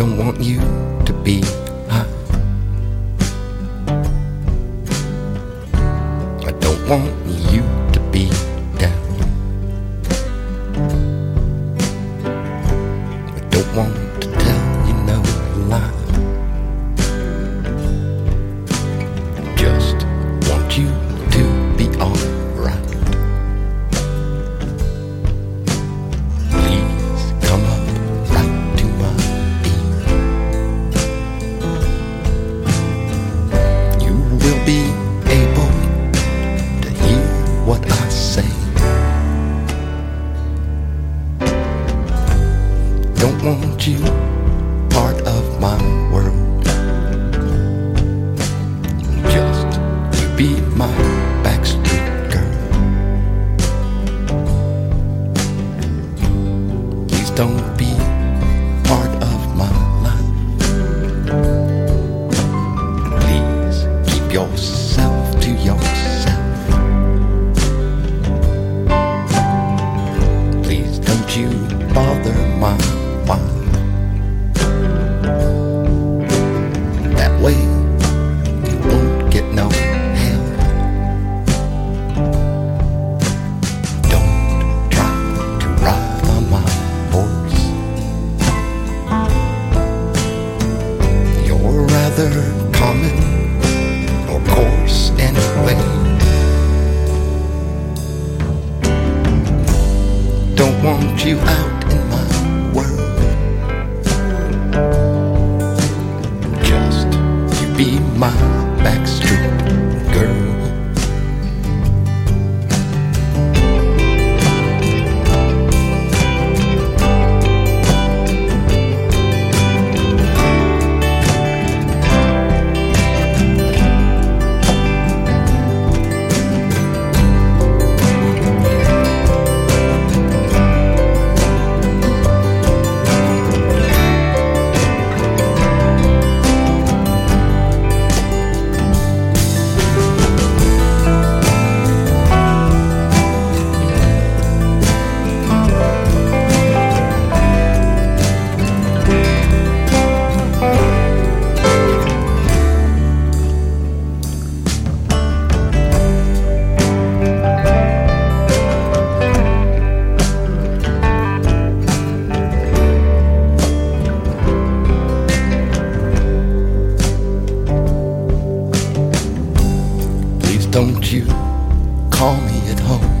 don't want you to be high. I don't want Don't be my back's call me at home.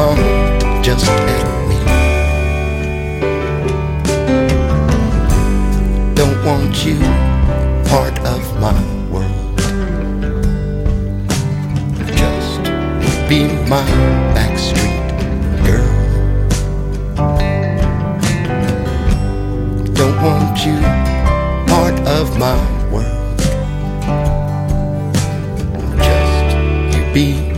long just at me. Don't want you part of my world. Just be my backstreet girl. Don't want you part of my world. Just you be